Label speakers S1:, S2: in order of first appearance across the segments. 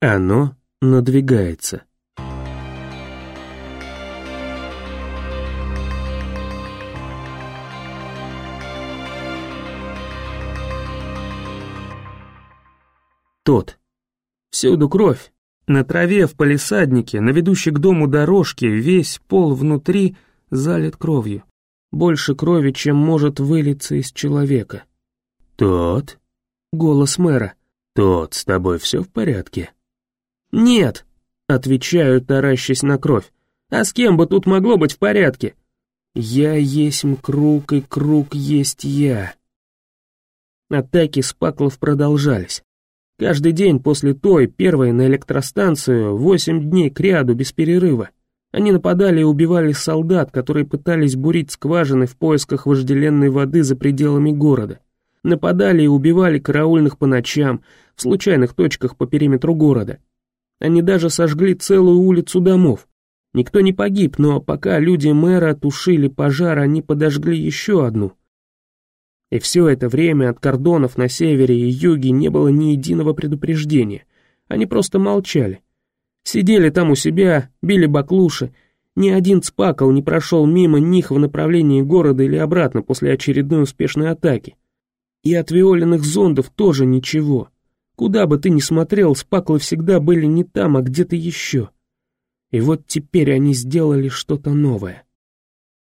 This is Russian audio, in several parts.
S1: Оно надвигается. Тот. Всюду кровь. На траве, в палисаднике, на ведущей к дому дорожке, весь пол внутри залит кровью. Больше крови, чем может вылиться из человека. «Тот?» — голос мэра. «Тот, с тобой все в порядке?» «Нет», — отвечаю, таращась на кровь. «А с кем бы тут могло быть в порядке?» «Я есть круг, и круг есть я». Атаки спаклов продолжались. Каждый день после той, первой на электростанцию, восемь дней кряду без перерыва. Они нападали и убивали солдат, которые пытались бурить скважины в поисках вожделенной воды за пределами города. Нападали и убивали караульных по ночам, в случайных точках по периметру города. Они даже сожгли целую улицу домов. Никто не погиб, но пока люди мэра тушили пожар, они подожгли еще одну — и все это время от кордонов на севере и юге не было ни единого предупреждения. Они просто молчали. Сидели там у себя, били баклуши. Ни один цпакал не прошел мимо них в направлении города или обратно после очередной успешной атаки. И от виоленных зондов тоже ничего. Куда бы ты ни смотрел, спаклы всегда были не там, а где-то еще. И вот теперь они сделали что-то новое.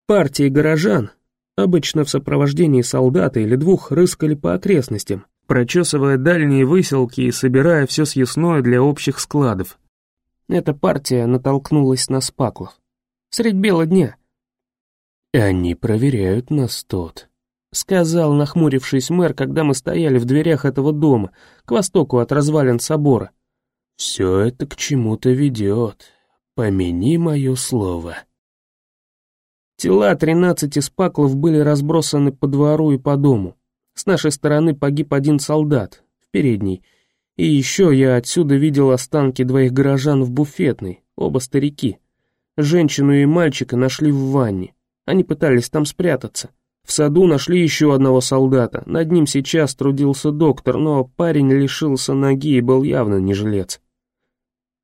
S1: Партии горожан, Обычно в сопровождении солдата или двух рыскали по окрестностям, прочесывая дальние выселки и собирая все съестное для общих складов. Эта партия натолкнулась на спаклов. Средь бела дня. «Они проверяют нас тут», — сказал, нахмурившись мэр, когда мы стояли в дверях этого дома, к востоку от развалин собора. «Все это к чему-то ведет. Помяни мое слово». Тела тринадцати спаклов были разбросаны по двору и по дому. С нашей стороны погиб один солдат, в передней. И еще я отсюда видел останки двоих горожан в буфетной, оба старики. Женщину и мальчика нашли в ванне. Они пытались там спрятаться. В саду нашли еще одного солдата. Над ним сейчас трудился доктор, но парень лишился ноги и был явно не жилец.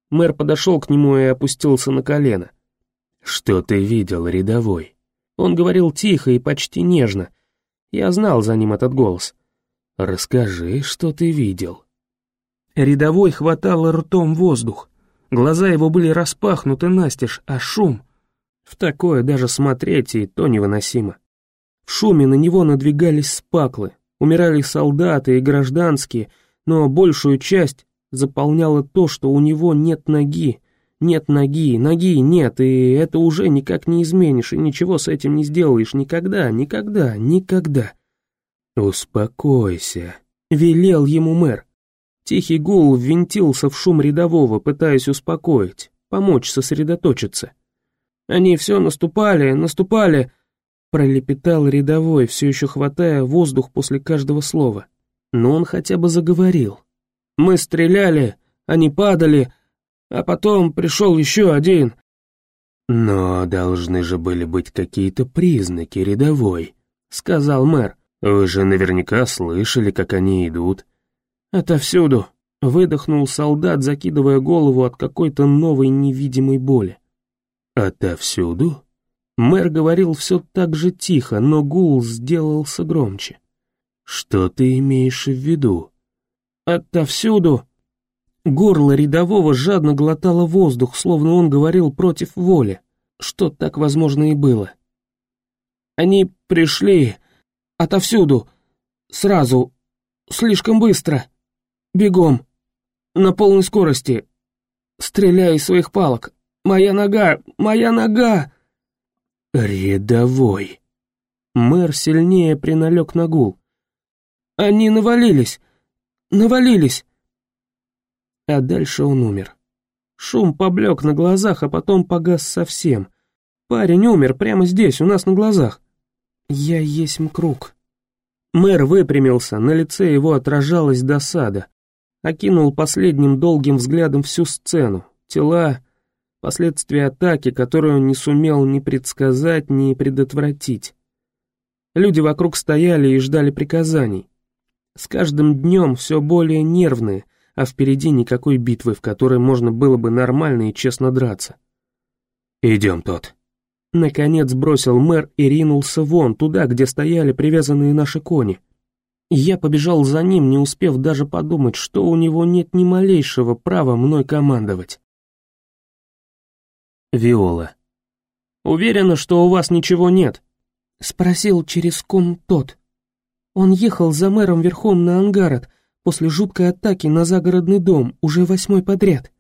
S1: Мэр подошел к нему и опустился на колено. «Что ты видел, рядовой?» Он говорил тихо и почти нежно. Я знал за ним этот голос. «Расскажи, что ты видел». Рядовой хватал ртом воздух. Глаза его были распахнуты настежь, а шум... В такое даже смотреть и то невыносимо. В шуме на него надвигались спаклы, умирали солдаты и гражданские, но большую часть заполняло то, что у него нет ноги, нет ноги, ноги нет, и это уже никак не изменишь, и ничего с этим не сделаешь никогда, никогда, никогда. «Успокойся», — велел ему мэр. Тихий гул ввинтился в шум рядового, пытаясь успокоить, помочь сосредоточиться. «Они все наступали, наступали», — пролепетал рядовой, все еще хватая воздух после каждого слова. Но он хотя бы заговорил. «Мы стреляли, они падали, а потом пришел еще один. Но должны же были быть какие-то признаки рядовой, сказал мэр. Вы же наверняка слышали, как они идут. Отовсюду, выдохнул солдат, закидывая голову от какой-то новой невидимой боли. Отовсюду? Мэр говорил все так же тихо, но гул сделался громче. Что ты имеешь в виду? Отовсюду, Горло рядового жадно глотало воздух, словно он говорил против воли, что так возможно и было. Они пришли отовсюду, сразу, слишком быстро, бегом, на полной скорости, стреляя из своих палок. Моя нога, моя нога! Рядовой. Мэр сильнее приналег на гул. Они навалились, навалились. А дальше он умер. Шум поблек на глазах, а потом погас совсем. Парень умер прямо здесь, у нас на глазах. Я есть круг. Мэр выпрямился, на лице его отражалась досада. Окинул последним долгим взглядом всю сцену. Тела, последствия атаки, которую он не сумел ни предсказать, ни предотвратить. Люди вокруг стояли и ждали приказаний. С каждым днем все более нервные, а впереди никакой битвы, в которой можно было бы нормально и честно драться. «Идем, тот». Наконец бросил мэр и ринулся вон, туда, где стояли привязанные наши кони. Я побежал за ним, не успев даже подумать, что у него нет ни малейшего права мной командовать. Виола. «Уверена, что у вас ничего нет?» Спросил через ком тот. Он ехал за мэром верхом на Ангарот после жуткой атаки на загородный дом, уже восьмой подряд.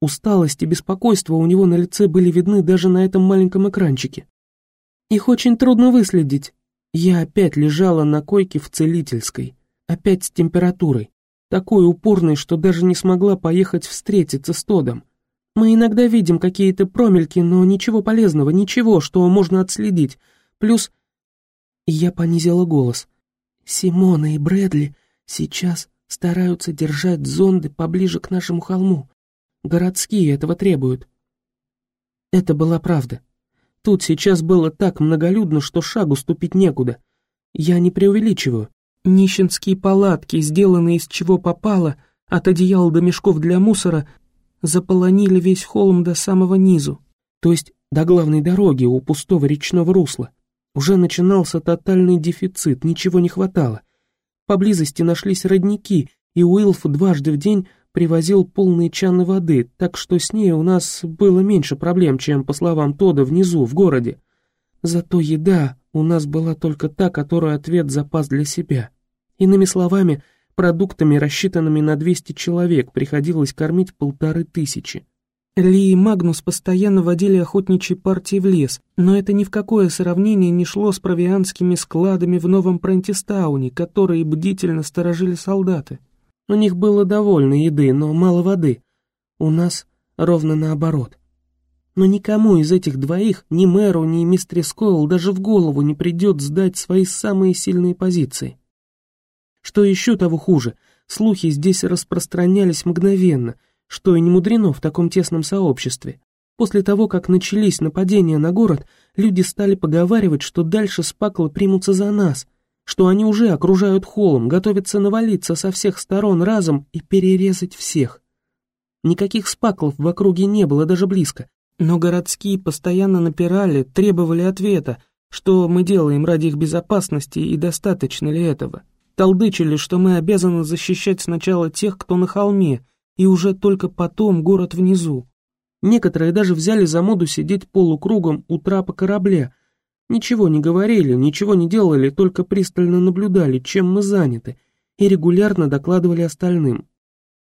S1: Усталость и беспокойство у него на лице были видны даже на этом маленьком экранчике. Их очень трудно выследить. Я опять лежала на койке в целительской, опять с температурой, такой упорной, что даже не смогла поехать встретиться с Тодом. Мы иногда видим какие-то промельки, но ничего полезного, ничего, что можно отследить. Плюс... Я понизила голос. Симона и Брэдли сейчас стараются держать зонды поближе к нашему холму. Городские этого требуют. Это была правда. Тут сейчас было так многолюдно, что шагу ступить некуда. Я не преувеличиваю. Нищенские палатки, сделанные из чего попало, от одеял до мешков для мусора, заполонили весь холм до самого низу, то есть до главной дороги у пустого речного русла. Уже начинался тотальный дефицит, ничего не хватало. Поблизости нашлись родники, и Уилф дважды в день привозил полные чаны воды, так что с ней у нас было меньше проблем, чем, по словам Тода, внизу, в городе. Зато еда у нас была только та, которую ответ запас для себя. Иными словами, продуктами, рассчитанными на 200 человек, приходилось кормить полторы тысячи. Ли и Магнус постоянно водили охотничьи партии в лес, но это ни в какое сравнение не шло с провианскими складами в Новом Прентистауне, которые бдительно сторожили солдаты. У них было довольно еды, но мало воды. У нас ровно наоборот. Но никому из этих двоих, ни мэру, ни мистере Скойл, даже в голову не придет сдать свои самые сильные позиции. Что еще того хуже, слухи здесь распространялись мгновенно, что и не мудрено в таком тесном сообществе. После того, как начались нападения на город, люди стали поговаривать, что дальше спаклы примутся за нас — что они уже окружают холм, готовятся навалиться со всех сторон разом и перерезать всех. Никаких спаклов в округе не было даже близко, но городские постоянно напирали, требовали ответа, что мы делаем ради их безопасности и достаточно ли этого. Толдычили, что мы обязаны защищать сначала тех, кто на холме, и уже только потом город внизу. Некоторые даже взяли за моду сидеть полукругом у трапа корабля, Ничего не говорили, ничего не делали, только пристально наблюдали, чем мы заняты, и регулярно докладывали остальным.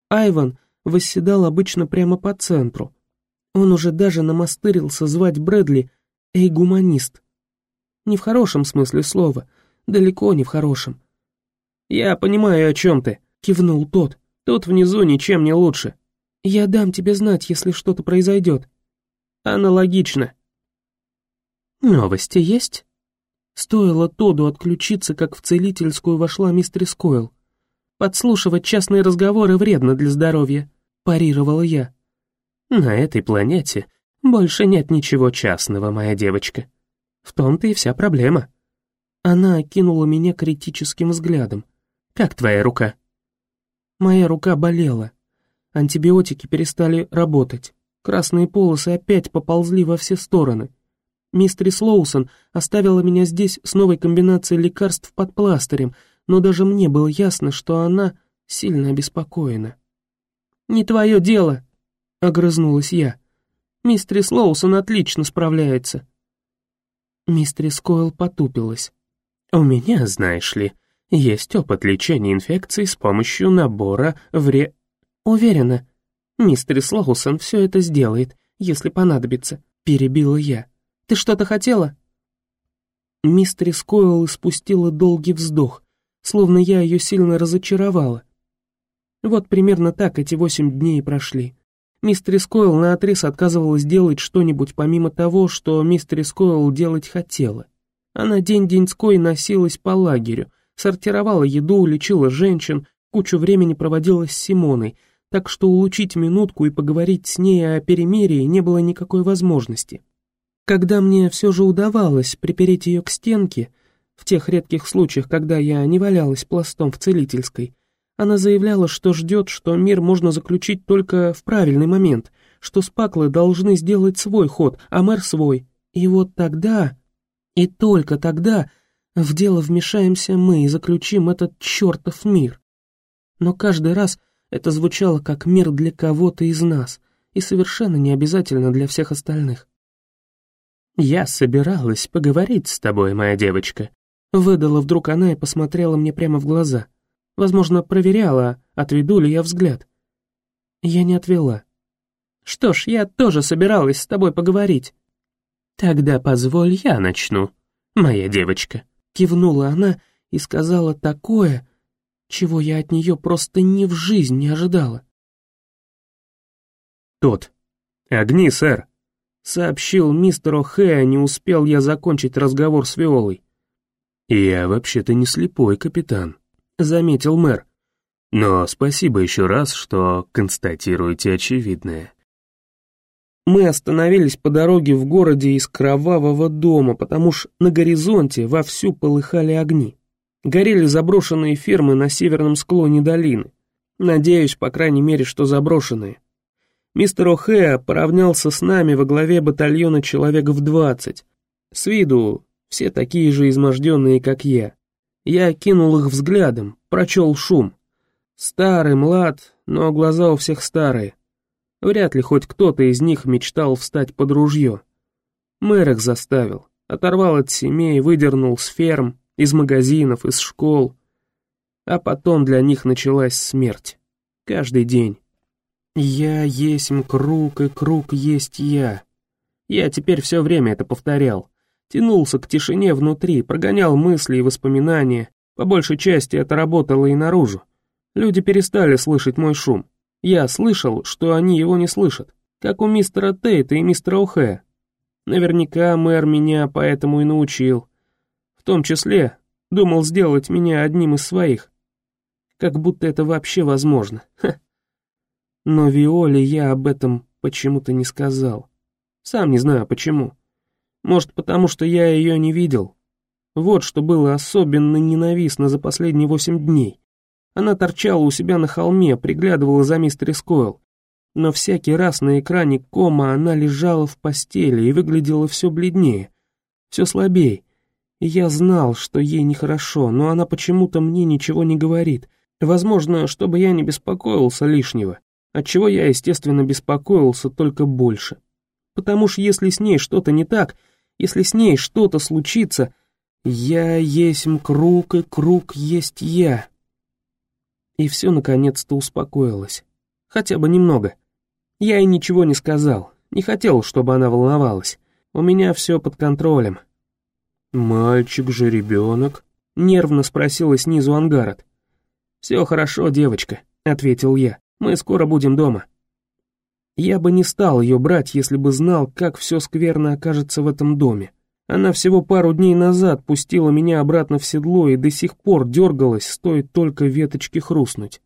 S1: Айван восседал обычно прямо по центру. Он уже даже намастырился звать Брэдли «Эй, гуманист». Не в хорошем смысле слова, далеко не в хорошем. «Я понимаю, о чем ты», — кивнул тот. «Тут внизу ничем не лучше». «Я дам тебе знать, если что-то произойдет». «Аналогично», «Новости есть?» Стоило Тоду отключиться, как в целительскую вошла мистер Койл. «Подслушивать частные разговоры вредно для здоровья», — парировала я. «На этой планете больше нет ничего частного, моя девочка. В том-то и вся проблема». Она окинула меня критическим взглядом. «Как твоя рука?» Моя рука болела. Антибиотики перестали работать. Красные полосы опять поползли во все стороны. Мистерис Лоусон оставила меня здесь с новой комбинацией лекарств под пластырем, но даже мне было ясно, что она сильно обеспокоена. «Не твое дело», — огрызнулась я. «Мистерис Лоусон отлично справляется». Мистерис Койл потупилась. «У меня, знаешь ли, есть опыт лечения инфекций с помощью набора в ре...» «Уверена, мистерис Лоусон все это сделает, если понадобится», — перебила я. Ты что-то хотела?» Мистерис Койл испустила долгий вздох, словно я ее сильно разочаровала. Вот примерно так эти восемь дней прошли. Мистерис Койл наотрез отказывалась делать что-нибудь помимо того, что мистерис Койл делать хотела. Она день-деньской носилась по лагерю, сортировала еду, лечила женщин, кучу времени проводила с Симоной, так что улучить минутку и поговорить с ней о перемирии не было никакой возможности. Когда мне все же удавалось припереть ее к стенке, в тех редких случаях, когда я не валялась пластом в целительской, Она заявляла, что ждет, что мир можно заключить только в правильный момент, что спаклы должны сделать свой ход, а мэр свой. И вот тогда, и только тогда, в дело вмешаемся мы и заключим этот чертов мир. Но каждый раз это звучало как мир для кого-то из нас, и совершенно не обязательно для всех остальных. «Я собиралась поговорить с тобой, моя девочка», — выдала вдруг она и посмотрела мне прямо в глаза. Возможно, проверяла, отведу ли я взгляд. Я не отвела. «Что ж, я тоже собиралась с тобой поговорить». «Тогда позволь я начну, моя девочка», — кивнула она и сказала такое, чего я от нее просто ни в жизнь не ожидала.
S2: «Тот. Огни, сэр», — сообщил мистер О'Хэя, не успел я закончить разговор с Виолой. «Я вообще-то не слепой, капитан», — заметил мэр. «Но спасибо еще раз, что констатируете очевидное».
S1: Мы остановились по дороге в городе из кровавого дома, потому что на горизонте вовсю полыхали огни. Горели заброшенные фермы на северном склоне долины. Надеюсь, по крайней мере, что заброшенные. Мистер О'Хэа поравнялся с нами во главе батальона человек в двадцать. С виду все такие же изможденные, как я. Я кинул их взглядом, прочел шум. Старый, млад, но глаза у всех старые. Вряд ли хоть кто-то из них мечтал встать под ружье. Мэр их заставил, оторвал от семей, выдернул с ферм, из магазинов, из школ. А потом для них началась смерть. Каждый день. «Я есть круг, и круг есть я». Я теперь все время это повторял. Тянулся к тишине внутри, прогонял мысли и воспоминания. По большей части это работало и наружу. Люди перестали слышать мой шум. Я слышал, что они его не слышат, как у мистера Тейта и мистера О'Хэ. Наверняка мэр меня поэтому и научил. В том числе думал сделать меня одним из своих. Как будто это вообще возможно. Ха. Но Виоле я об этом почему-то не сказал. Сам не знаю почему. Может, потому что я ее не видел. Вот что было особенно ненавистно за последние восемь дней. Она торчала у себя на холме, приглядывала за мистер Скойл. Но всякий раз на экране кома она лежала в постели и выглядела все бледнее, все слабее. И я знал, что ей нехорошо, но она почему-то мне ничего не говорит. Возможно, чтобы я не беспокоился лишнего, отчего я, естественно, беспокоился только больше. Потому что если с ней что-то не так, если с ней что-то случится, я есть круг, и круг есть я. И все наконец-то успокоилось. Хотя бы немного. Я ей ничего не сказал, не хотел, чтобы она волновалась. У меня все под контролем. «Мальчик же ребенок?» — нервно спросила снизу Ангарот. «Все хорошо, девочка», — ответил я. «Мы скоро будем дома». Я бы не стал ее брать, если бы знал, как все скверно окажется в этом доме. Она всего пару дней назад пустила меня обратно в седло и до сих пор дергалась, стоит только веточки хрустнуть.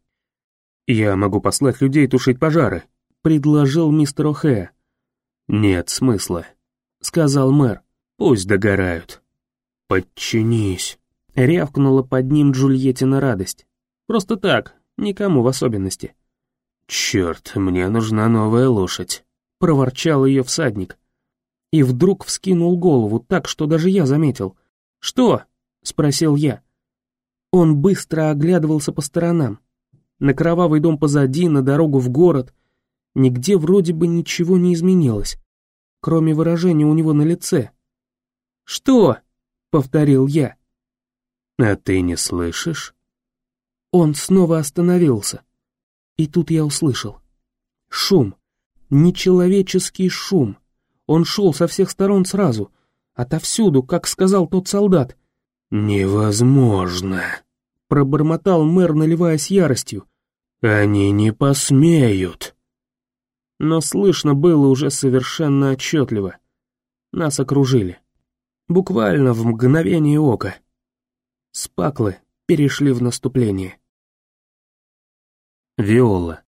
S1: «Я могу послать людей тушить пожары», — предложил мистер О'Хэ. «Нет смысла», — сказал мэр. «Пусть догорают». «Подчинись», — рявкнула под ним Джульеттина радость. «Просто так, никому в особенности». «Черт, мне нужна новая лошадь», — проворчал ее всадник и вдруг вскинул голову так, что даже я заметил. «Что?» — спросил я. Он быстро оглядывался по сторонам. На кровавый дом позади, на дорогу в город. Нигде вроде бы ничего не изменилось, кроме выражения у него на лице. «Что?» — повторил я. «А ты не слышишь?» Он снова остановился. И тут я услышал. Шум. Нечеловеческий шум. Он шел со всех сторон сразу, отовсюду, как сказал тот солдат.
S2: «Невозможно», —
S1: пробормотал мэр, наливаясь яростью.
S2: «Они не посмеют».
S1: Но слышно было уже совершенно отчетливо. Нас окружили. Буквально в мгновение ока. Спаклы перешли в наступление.
S2: Виола.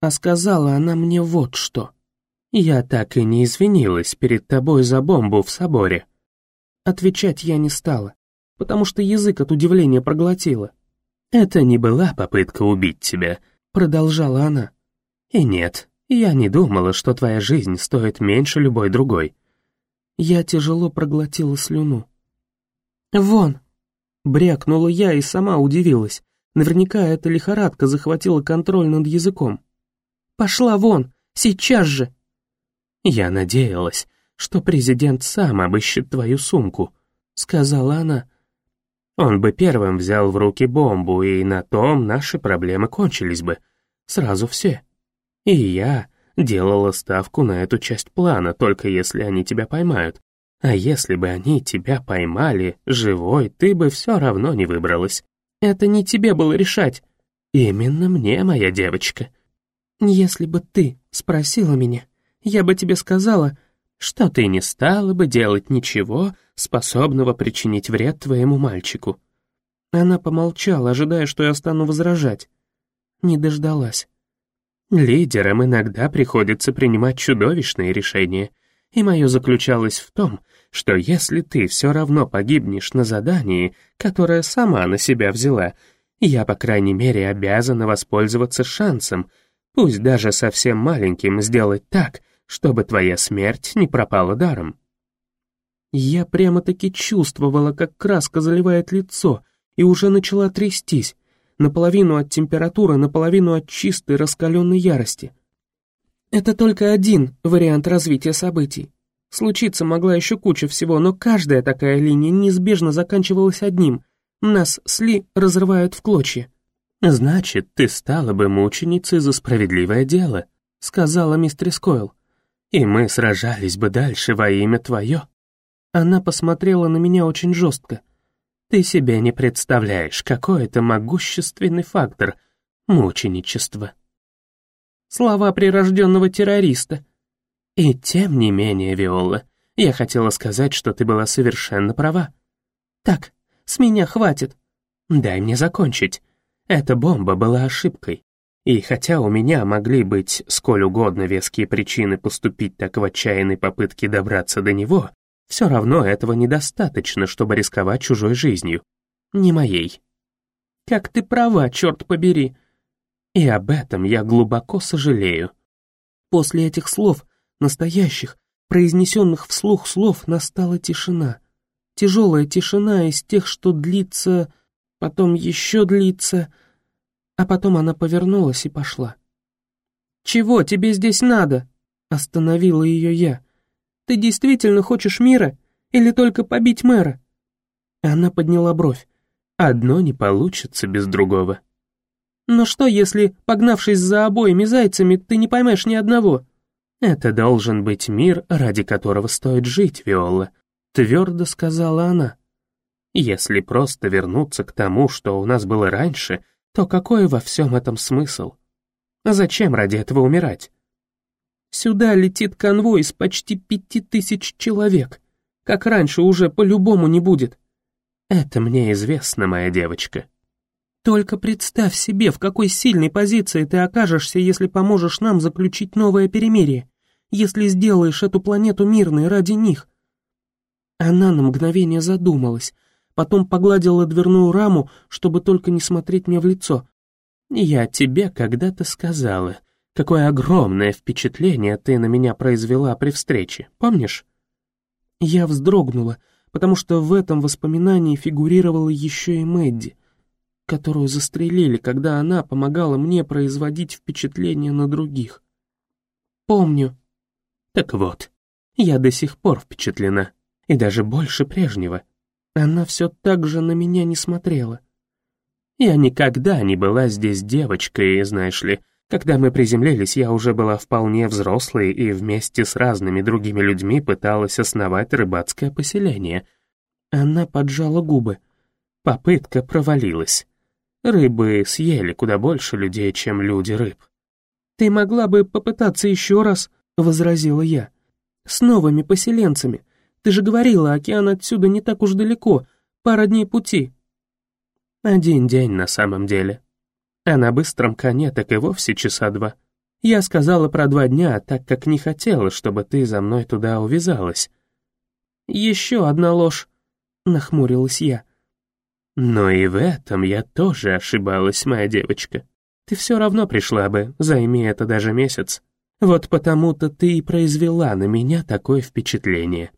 S1: А сказала она мне вот что. «Я так и не извинилась перед тобой за бомбу в соборе». Отвечать я не стала, потому что язык от удивления проглотила.
S2: «Это не была попытка убить тебя», — продолжала она. «И нет, я не думала, что твоя жизнь стоит меньше любой другой». Я тяжело проглотила слюну.
S1: «Вон!» — брякнула я и сама удивилась. Наверняка эта лихорадка захватила контроль над языком. «Пошла вон! Сейчас же!»
S2: «Я надеялась, что президент сам обыщет твою сумку», — сказала она. «Он бы первым взял в руки бомбу, и на том наши проблемы кончились бы. Сразу все. И я делала ставку на эту часть плана, только если они тебя поймают. А если бы они тебя поймали, живой, ты бы все равно не выбралась.
S1: Это не тебе было решать.
S2: Именно мне, моя девочка.
S1: Если бы ты спросила меня, я бы тебе сказала,
S2: что ты не стала бы делать ничего, способного причинить вред твоему мальчику.
S1: Она помолчала, ожидая, что я стану возражать. Не дождалась.
S2: Лидерам иногда приходится принимать чудовищные решения, и мое заключалось в том, что если ты все равно погибнешь на задании, которое сама на себя взяла, я, по крайней мере, обязана воспользоваться шансом, пусть даже совсем маленьким, сделать так, чтобы твоя смерть не пропала даром.
S1: Я прямо-таки чувствовала, как краска заливает лицо, и уже начала трястись, наполовину от температуры, наполовину от чистой раскаленной ярости. Это только один вариант развития событий. Случиться могла еще куча всего, но каждая такая линия неизбежно заканчивалась одним. Нас с разрывают в клочья.
S2: «Значит, ты стала бы мученицей за справедливое дело», — сказала мистер Койл. «И мы сражались бы дальше во имя твое».
S1: Она посмотрела на меня очень жестко.
S2: «Ты себе не представляешь, какой это могущественный фактор — мученичество».
S1: Слова прирожденного террориста.
S2: И тем не менее, Виола, я хотела сказать, что ты была совершенно права.
S1: Так, с меня хватит.
S2: Дай мне закончить. Эта бомба была ошибкой. И хотя у меня могли быть сколь угодно веские причины поступить так в отчаянной попытке добраться до него, все равно этого недостаточно, чтобы рисковать чужой жизнью. Не моей.
S1: Как ты права, черт побери.
S2: И об этом я глубоко сожалею.
S1: После этих слов, настоящих, произнесенных вслух слов, настала тишина. Тяжелая тишина из тех, что длится, потом еще длится, а потом она повернулась и пошла. «Чего тебе здесь надо?» — остановила ее я. «Ты действительно хочешь мира или только побить мэра?» Она подняла бровь.
S2: «Одно не получится без другого».
S1: Но что, если, погнавшись за обоими зайцами, ты не поймаешь ни одного?
S2: Это должен быть мир, ради которого стоит жить, Виола, твердо сказала она. Если просто вернуться к тому, что у нас было раньше, то какой во всем этом смысл? Зачем ради этого умирать?
S1: Сюда летит конвой из почти пяти тысяч человек. Как раньше уже по-любому не будет.
S2: Это мне известно, моя девочка.
S1: Только представь себе, в какой сильной позиции ты окажешься, если поможешь нам заключить новое перемирие, если сделаешь эту планету мирной ради них. Она на мгновение задумалась, потом погладила дверную раму, чтобы только не смотреть мне в лицо.
S2: «Я тебе когда-то сказала, какое огромное впечатление ты на меня произвела при встрече, помнишь?»
S1: Я вздрогнула, потому что в этом воспоминании фигурировала еще и Мэдди — которую застрелили, когда она помогала мне производить впечатление на других. Помню.
S2: Так вот, я до сих пор впечатлена, и даже больше прежнего.
S1: Она все так же на меня не смотрела.
S2: Я никогда не была здесь девочкой, знаешь ли. Когда мы приземлились, я уже была вполне взрослой и вместе с разными другими людьми пыталась основать рыбацкое поселение.
S1: Она поджала губы.
S2: Попытка провалилась. Рыбы съели куда больше людей, чем люди рыб.
S1: «Ты могла бы попытаться еще раз», — возразила я. «С новыми поселенцами. Ты же говорила, океан отсюда не так уж далеко, пара дней пути».
S2: «Один день на самом деле. А на быстром коне так и вовсе часа два. Я сказала про два дня, так как не хотела, чтобы ты за мной туда увязалась».
S1: «Еще одна ложь», — нахмурилась я.
S2: Но и в этом я тоже ошибалась, моя девочка. Ты все равно пришла бы, займи это даже месяц. Вот потому-то ты и произвела на меня такое впечатление.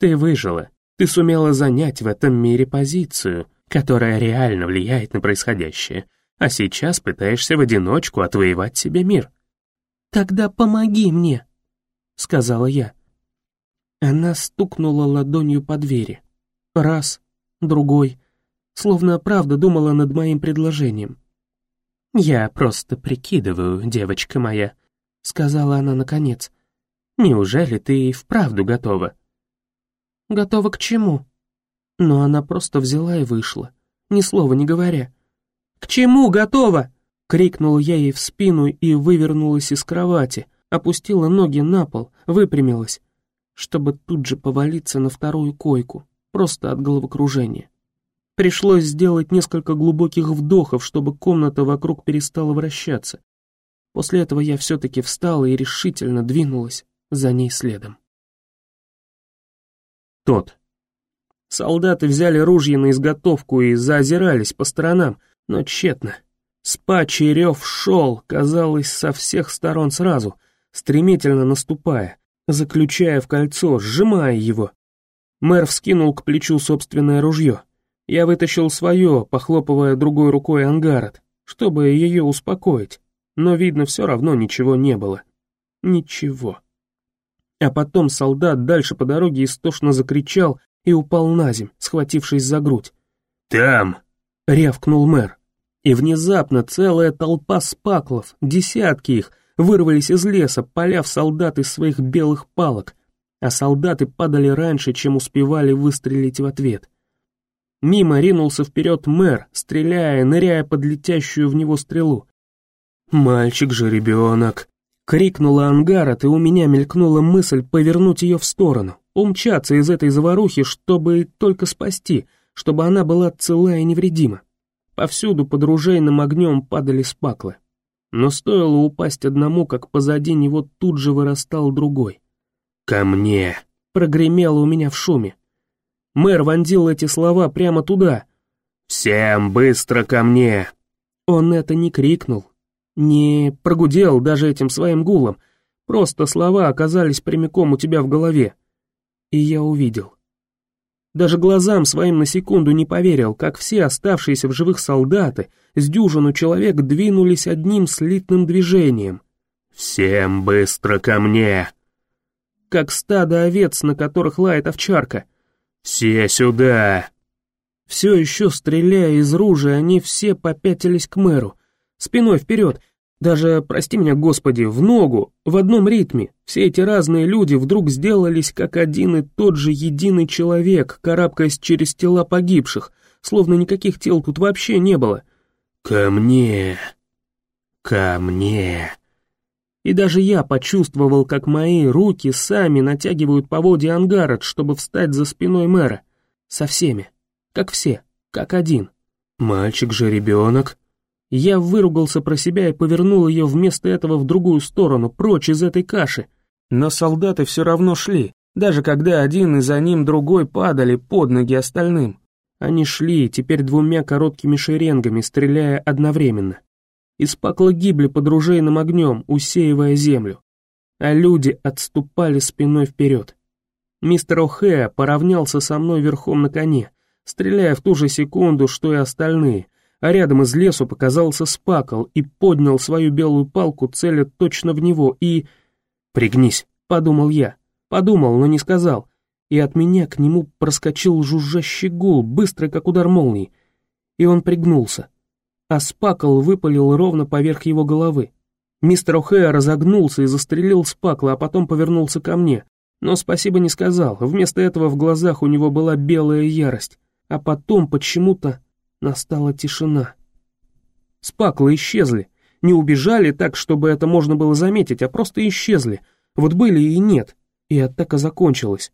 S2: Ты выжила, ты сумела занять в этом мире позицию, которая реально влияет на происходящее, а сейчас пытаешься в одиночку отвоевать себе мир. «Тогда помоги мне», — сказала я. Она стукнула ладонью по двери. Раз, другой, словно правда думала над моим предложением. «Я просто прикидываю, девочка моя», — сказала она наконец. «Неужели ты и вправду готова?» «Готова к чему?» Но она просто взяла и вышла, ни слова не говоря. «К чему готова?» — крикнул я ей в спину и вывернулась из кровати, опустила ноги на пол, выпрямилась, чтобы тут же повалиться на вторую койку, просто от головокружения. Пришлось сделать несколько глубоких вдохов, чтобы комната вокруг перестала вращаться. После этого я все-таки встала и решительно двинулась за ней следом. Тот. Солдаты взяли ружья на изготовку и заозирались по сторонам, но тщетно. Спачий рев шел, казалось, со всех сторон сразу, стремительно наступая, заключая в кольцо, сжимая его. Мэр вскинул к плечу собственное ружье. Я вытащил свое, похлопывая другой рукой ангарот, чтобы ее успокоить, но, видно, все равно ничего не было. Ничего. А потом солдат дальше по дороге истошно закричал и упал на земь, схватившись за грудь.
S3: «Там!»
S2: — рявкнул мэр. И внезапно целая толпа спаклов, десятки их, вырвались из леса, поляв солдат из своих белых палок, а солдаты падали раньше, чем успевали выстрелить в ответ. Мимо ринулся вперед мэр, стреляя, ныряя под летящую в него стрелу. «Мальчик же ребенок!» — крикнула Ангарот, и у меня мелькнула мысль повернуть ее в сторону, умчаться из этой заварухи, чтобы только спасти, чтобы она была цела и невредима. Повсюду под ружейным огнем падали спаклы. Но стоило упасть одному, как позади него тут же вырастал другой.
S3: «Ко мне!»
S2: — прогремело у меня в шуме. Мэр вонзил эти слова прямо туда.
S3: «Всем быстро ко мне!»
S2: Он это не крикнул, не прогудел даже этим своим гулом, просто слова оказались прямиком у тебя в голове. И я увидел. Даже глазам своим на секунду не поверил, как все оставшиеся в живых солдаты с дюжину человек двинулись одним слитным движением.
S3: «Всем быстро ко мне!»
S2: Как стадо овец, на которых лает овчарка.
S3: «Все сюда!»
S2: Все еще стреляя из ружья, они все попятились к мэру, спиной вперед, даже, прости меня, Господи, в ногу, в одном ритме. Все эти разные люди вдруг сделались как один и тот же единый человек, карабкаясь через тела погибших, словно никаких тел тут вообще не было.
S3: «Ко мне! Ко мне!»
S2: И даже я почувствовал, как мои руки сами натягивают поводья ангарот, чтобы встать за спиной мэра. Со всеми. Как все. Как один.
S3: «Мальчик же ребенок»,
S2: я выругался про себя и повернул ее вместо этого в другую сторону, прочь из этой каши. Но солдаты все равно шли, даже когда один и за ним другой падали под ноги остальным. Они шли, теперь двумя короткими шеренгами, стреляя одновременно. Из пакла гибли под ружейным огнем, усеивая землю. А люди отступали спиной вперед. Мистер О'Хэа поравнялся со мной верхом на коне, стреляя в ту же секунду, что и остальные — а рядом из лесу показался спакал и поднял свою белую палку, целя точно в него, и... «Пригнись», — подумал я. Подумал, но не сказал. И от меня к нему проскочил жужжащий гул, быстрый, как удар молнии. И он пригнулся. А спакал выпалил ровно поверх его головы. Мистер О'Хэя разогнулся и застрелил спакла, а потом повернулся ко мне. Но спасибо не сказал, вместо этого в глазах у него была белая ярость. А потом почему-то Настала тишина. Спаклы исчезли. Не убежали так, чтобы это можно было заметить, а просто исчезли. Вот были и нет. И атака закончилась.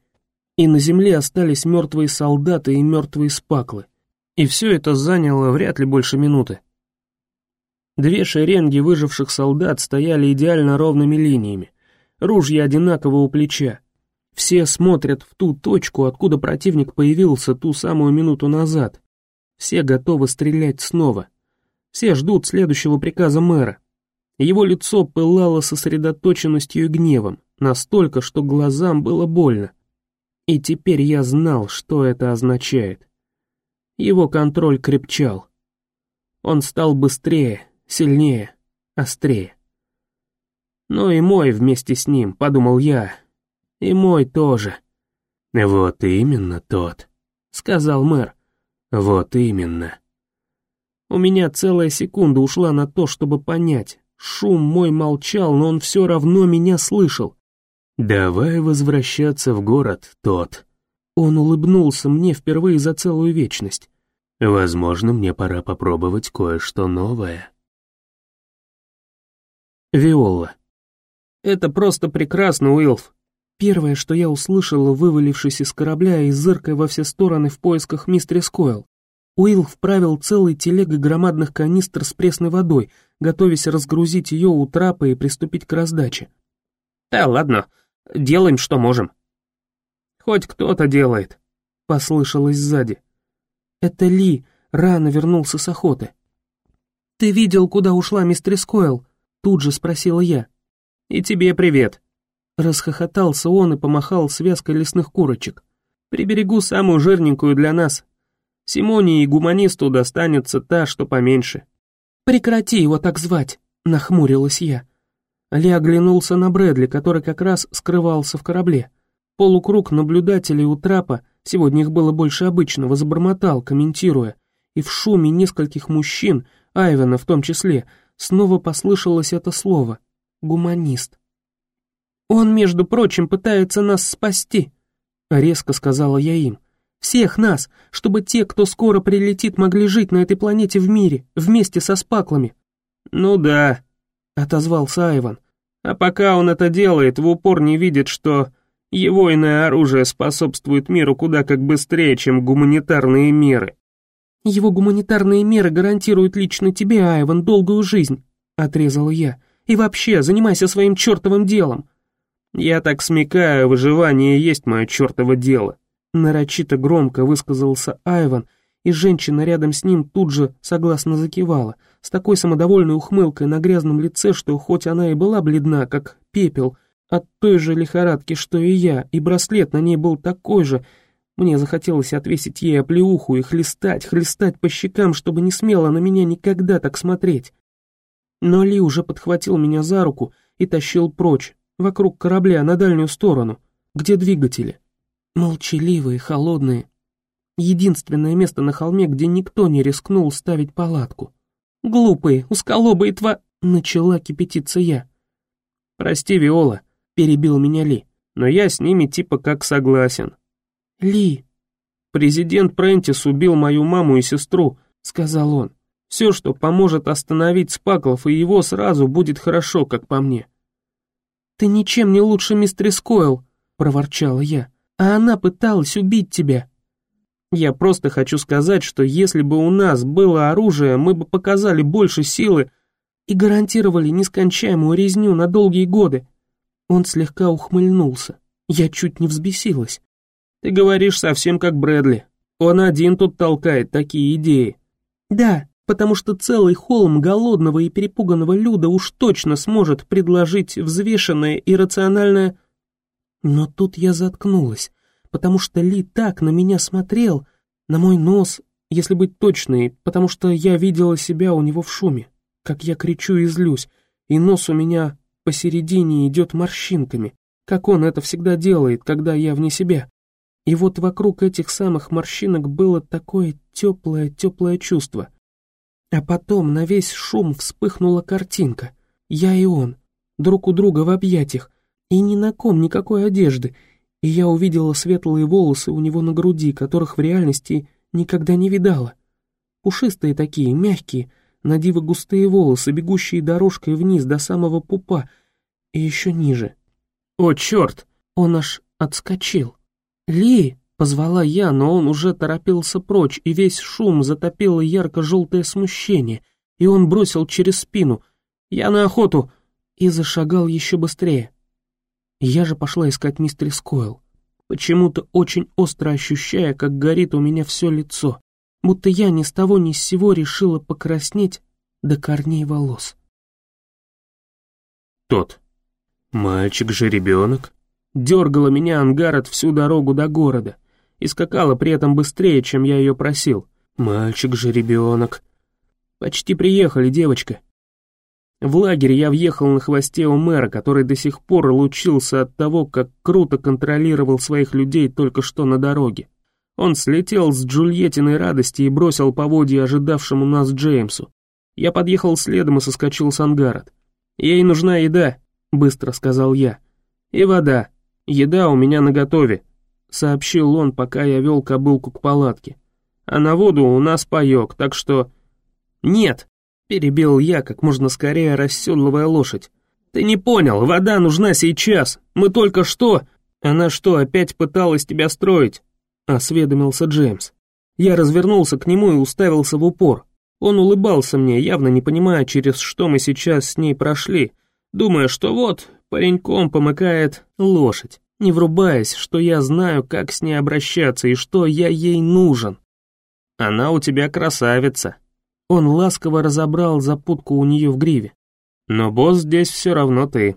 S2: И на земле остались мертвые солдаты и мертвые спаклы. И все это заняло вряд ли больше минуты. Две шеренги выживших солдат стояли идеально ровными линиями. Ружья одинаково у плеча. Все смотрят в ту точку, откуда противник появился ту самую минуту назад,
S1: Все готовы стрелять снова. Все ждут следующего приказа мэра. Его лицо пылало сосредоточенностью и гневом, настолько, что глазам было больно. И теперь я знал, что это означает. Его контроль крепчал. Он стал быстрее, сильнее, острее. Но и мой вместе с ним, подумал я. И мой тоже.
S3: «Вот именно тот», — сказал мэр. «Вот именно».
S1: У меня целая секунда ушла на то, чтобы понять. Шум мой молчал, но он все равно меня слышал.
S3: «Давай возвращаться в город, тот».
S1: Он улыбнулся мне впервые за целую вечность.
S3: «Возможно, мне пора попробовать кое-что новое».
S1: Виола. «Это просто прекрасно, Уилф». Первое, что я услышала, вывалившись из корабля и зыркая во все стороны в поисках мистерис Койл. Уилл вправил целый телегой громадных канистр с пресной водой, готовясь разгрузить ее у трапа и приступить к раздаче. «Да ладно, делаем, что можем». «Хоть кто-то делает», — послышалось сзади. «Это Ли, рано вернулся с охоты». «Ты видел, куда ушла мистер Койл?» — тут же спросила я. «И тебе привет», — расхохотался он и помахал связкой лесных курочек. «Приберегу самую жирненькую для нас. Симоне и гуманисту достанется та, что поменьше». «Прекрати его так звать», — нахмурилась я. Ли оглянулся на Брэдли, который как раз скрывался в корабле. Полукруг наблюдателей у трапа, сегодня их было больше обычного, забормотал, комментируя, и в шуме нескольких мужчин, Айвена в том числе, снова послышалось это слово «гуманист». «Он, между прочим, пытается нас спасти», — резко сказала я им. «Всех нас, чтобы те, кто скоро прилетит, могли жить на этой планете в мире, вместе со спаклами». «Ну да», — отозвался Айван. «А пока он это делает, в упор не видит, что его иное оружие способствует миру куда как быстрее, чем гуманитарные меры». «Его гуманитарные меры гарантируют лично тебе, Айван, долгую жизнь», — отрезала я. «И вообще, занимайся своим чертовым делом». «Я так смекаю, выживание есть мое чертово дело», — нарочито громко высказался Айван, и женщина рядом с ним тут же согласно закивала, с такой самодовольной ухмылкой на грязном лице, что хоть она и была бледна, как пепел, от той же лихорадки, что и я, и браслет на ней был такой же, мне захотелось отвесить ей оплеуху и хлестать, хлестать по щекам, чтобы не смело на меня никогда так смотреть. Но Ли уже подхватил меня за руку и тащил прочь, вокруг корабля, на дальнюю сторону, где двигатели. Молчаливые, холодные, Единственное место на холме, где никто не рискнул ставить палатку. «Глупые, усколобые тва...» — начала кипятиться я. «Прости, Виола», — перебил меня Ли, «но я с ними типа как согласен». «Ли...» «Президент Прентис убил мою маму и сестру», — сказал он. «Все, что поможет остановить Спаклов, и его сразу будет хорошо, как по мне». «Ты ничем не лучше мистер Койл», — проворчала я. «А она пыталась убить тебя». Я просто хочу сказать, что если бы у нас было оружие, мы бы показали больше силы и гарантировали нескончаемую резню на долгие годы. Он слегка ухмыльнулся. Я чуть не взбесилась. Ты говоришь совсем как Брэдли. Он один тут толкает такие идеи. Да, потому что целый холм голодного и перепуганного люда уж точно сможет предложить взвешенное и рациональное... Но тут я заткнулась потому что Ли так на меня смотрел, на мой нос, если быть точной, потому что я видела себя у него в шуме, как я кричу и злюсь, и нос у меня посередине идет морщинками, как он это всегда делает, когда я вне себя. И вот вокруг этих самых морщинок было такое теплое-теплое чувство. А потом на весь шум вспыхнула картинка. Я и он, друг у друга в объятиях, и ни на ком никакой одежды, и я увидела светлые волосы у него на груди, которых в реальности никогда не видала. Пушистые такие, мягкие, на диво густые волосы, бегущие дорожкой вниз до самого пупа и еще ниже. «О, черт!» Он аж отскочил. «Ли!» — позвала я, но он уже торопился прочь, и весь шум затопило ярко-желтое смущение, и он бросил через спину «Я на охоту!» и зашагал еще быстрее. Я же пошла искать мистерис Койл, почему-то очень остро ощущая, как горит у меня все лицо. будто я ни с того ни с сего решила покраснеть до корней волос.
S2: Тот. Мальчик же ребенок. Дергала меня Ангарот всю дорогу до города и скакала при этом быстрее, чем я ее просил. Мальчик же ребенок. Почти приехали, девочка. В лагерь я въехал на хвосте у мэра, который до сих пор лучился от того, как круто контролировал своих людей только что на дороге. Он слетел с Джульеттиной радости и бросил поводья ожидавшему нас Джеймсу. Я подъехал следом и соскочил с ангарот. «Ей нужна еда», — быстро сказал я. «И вода. Еда у меня наготове», — сообщил он, пока я вел кобылку к палатке. «А на воду у нас паёк, так что...» «Нет», — перебил я, как можно скорее расседлывая лошадь. «Ты не понял, вода нужна сейчас. Мы только что...» «Она что, опять пыталась тебя строить?» — осведомился Джеймс. Я развернулся к нему и уставился в упор. Он улыбался мне, явно не понимая, через что мы сейчас с ней прошли, думая, что вот, пареньком помыкает лошадь, не врубаясь, что я знаю, как с ней обращаться и что я ей нужен. «Она у тебя красавица». Он ласково разобрал запутку у нее в гриве. «Но босс здесь все равно ты».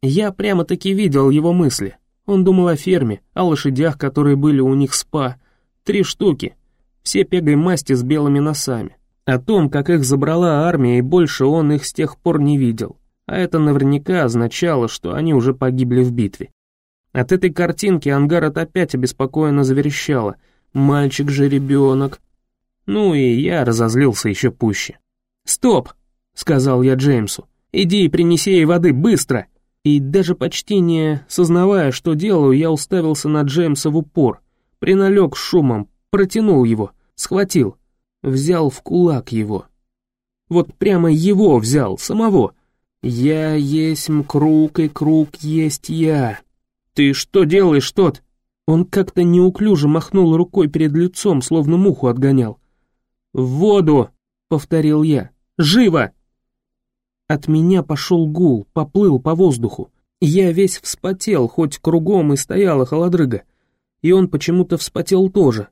S2: Я прямо-таки видел его мысли. Он думал о ферме, о лошадях, которые были у них спа. Три штуки. Все пегой масти с белыми носами. О том, как их забрала армия, и больше он их с тех пор не видел. А это наверняка означало, что они уже погибли в битве. От этой картинки Ангарот опять обеспокоенно заверещала. «Мальчик же ребенок». Ну и я разозлился еще пуще. «Стоп!» — сказал я Джеймсу. «Иди и принеси ей воды, быстро!» И даже почти не сознавая, что делаю, я уставился на Джеймса в упор, приналег шумом, протянул его, схватил, взял в кулак его. Вот прямо его взял, самого. Я есть круг, и круг есть я. Ты что делаешь, тот? Он как-то неуклюже махнул рукой перед лицом, словно муху отгонял. «В воду!» — повторил я. «Живо!» От меня пошел гул, поплыл по воздуху. Я весь вспотел, хоть кругом и стояла холодрыга. И он почему-то вспотел тоже.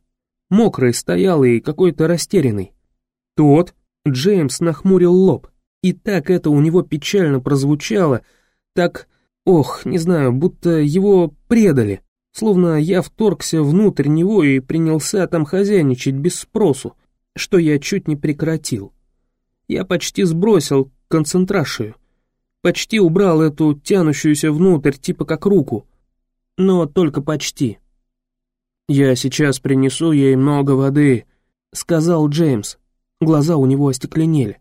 S2: Мокрый стоял и какой-то растерянный. Тот, Джеймс нахмурил лоб. И так это у него печально прозвучало, так, ох, не знаю, будто его предали. Словно я вторгся внутрь него и принялся там хозяйничать без спросу, что я чуть не прекратил. Я почти сбросил концентрацию. Почти убрал эту тянущуюся внутрь, типа как руку. Но только почти. «Я сейчас принесу ей много воды», — сказал Джеймс. Глаза у него остекленели.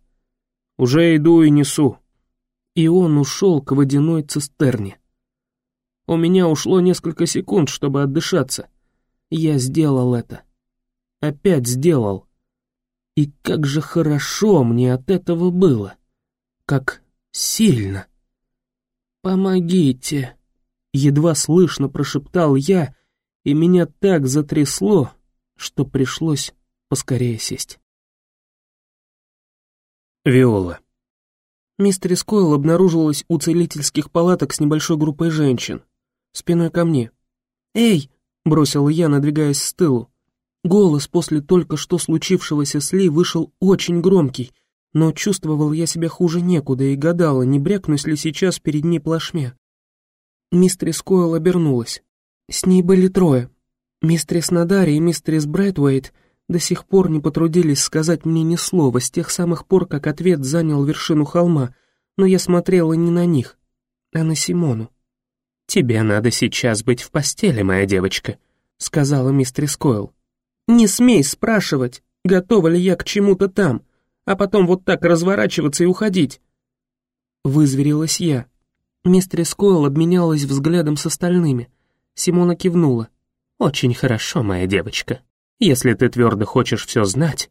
S2: «Уже иду и несу». И он ушел к водяной цистерне. У меня ушло несколько секунд, чтобы отдышаться. Я сделал это. Опять сделал. И как же хорошо мне от этого было как сильно. «Помогите!» — едва слышно прошептал я, и меня так затрясло, что пришлось поскорее сесть. Виола.
S1: Мистер Койл обнаружилась у целительских палаток с небольшой группой женщин, спиной ко мне. «Эй!» — бросила я, надвигаясь с тылу. Голос после только что случившегося с Ли вышел очень громкий — но чувствовал я себя хуже некуда и гадала, не брякнусь ли сейчас перед ней плашмя. Мистрис Койл обернулась. С ней были трое. Мистрис Надари и мистрис Брэдуэйт до сих пор не потрудились сказать мне ни слова с тех самых пор, как ответ занял вершину холма, но я смотрела не на них, а на Симону.
S2: «Тебе надо сейчас быть в постели, моя девочка», — сказала мистрис Койл.
S1: «Не смей спрашивать, готова ли я к чему-то там», а потом вот так разворачиваться и уходить. Вызверилась я. Мистерис Койл обменялась взглядом с остальными. Симона кивнула.
S2: «Очень хорошо, моя девочка. Если ты твердо хочешь все знать...»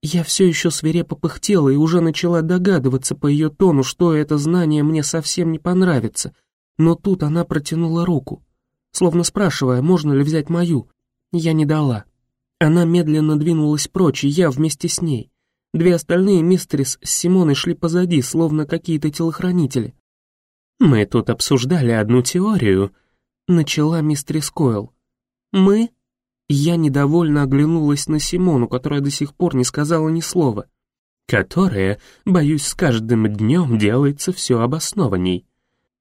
S1: Я все еще свирепо пыхтела и уже начала догадываться по ее тону, что это знание мне совсем не понравится. Но тут она протянула руку, словно спрашивая, можно ли взять мою. Я не дала. Она медленно двинулась прочь, и я вместе с ней. Две остальные мистерис с Симоной шли позади, словно какие-то телохранители.
S2: «Мы тут обсуждали одну теорию», — начала мистерис Койл.
S1: «Мы?» Я недовольно оглянулась на Симону, которая до сих пор не сказала ни слова. Которая, боюсь, с каждым днем делается все обоснованней.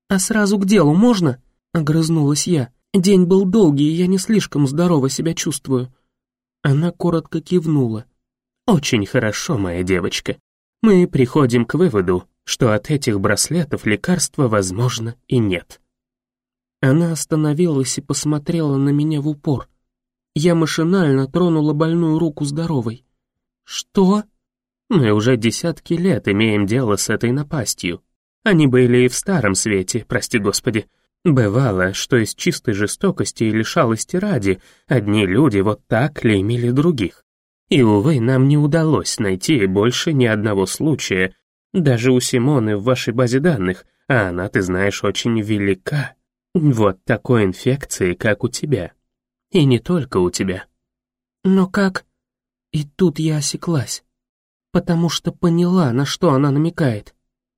S1: «А сразу к делу можно?» — огрызнулась я. «День был долгий, и я не слишком здорово себя чувствую». Она коротко кивнула. «Очень хорошо, моя девочка. Мы приходим к выводу, что от этих браслетов лекарства, возможно, и нет». Она остановилась и посмотрела на меня в упор. Я машинально тронула больную руку здоровой. «Что?» «Мы уже десятки лет имеем дело с этой напастью. Они были и в старом свете, прости господи. Бывало, что из чистой жестокости или шалости ради одни люди вот так клеймили других. И, увы, нам не удалось найти больше ни одного случая, даже у Симоны в вашей базе данных, а она, ты знаешь, очень велика. Вот такой инфекции, как у тебя. И не только у тебя. Но как? И тут я осеклась, потому что поняла, на что она намекает.